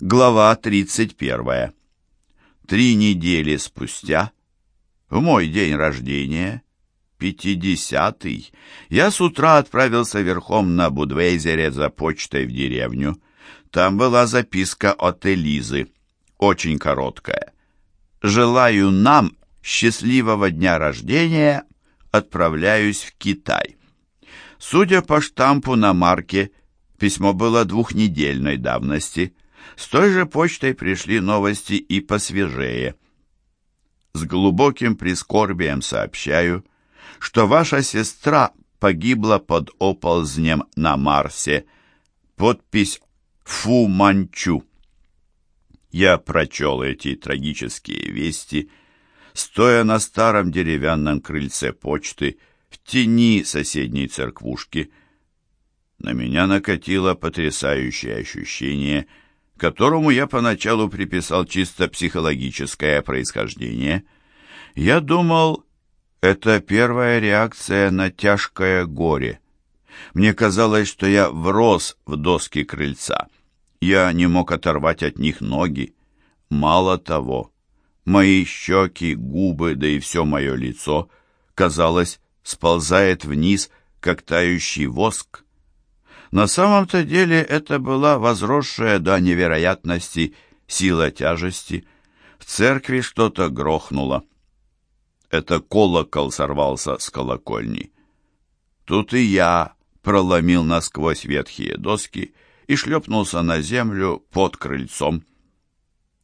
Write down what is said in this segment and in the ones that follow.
Глава 31. Три недели спустя, в мой день рождения, пятидесятый, я с утра отправился верхом на Будвейзере за почтой в деревню. Там была записка от Элизы, очень короткая. «Желаю нам счастливого дня рождения, отправляюсь в Китай». Судя по штампу на марке, письмо было двухнедельной давности – с той же почтой пришли новости и посвежее. С глубоким прискорбием сообщаю, что ваша сестра погибла под оползнем на Марсе. Подпись «Фу Манчу». Я прочел эти трагические вести, стоя на старом деревянном крыльце почты в тени соседней церквушки. На меня накатило потрясающее ощущение – которому я поначалу приписал чисто психологическое происхождение. Я думал, это первая реакция на тяжкое горе. Мне казалось, что я врос в доски крыльца. Я не мог оторвать от них ноги. Мало того, мои щеки, губы, да и все мое лицо, казалось, сползает вниз, как тающий воск. На самом-то деле это была возросшая до невероятности сила тяжести. В церкви что-то грохнуло. Это колокол сорвался с колокольни. Тут и я проломил насквозь ветхие доски и шлепнулся на землю под крыльцом.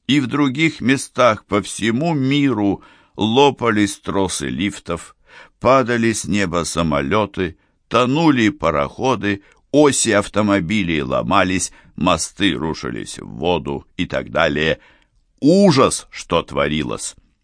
И в других местах по всему миру лопались тросы лифтов, падали с неба самолеты, тонули пароходы, оси автомобилей ломались, мосты рушились в воду и так далее. Ужас, что творилось!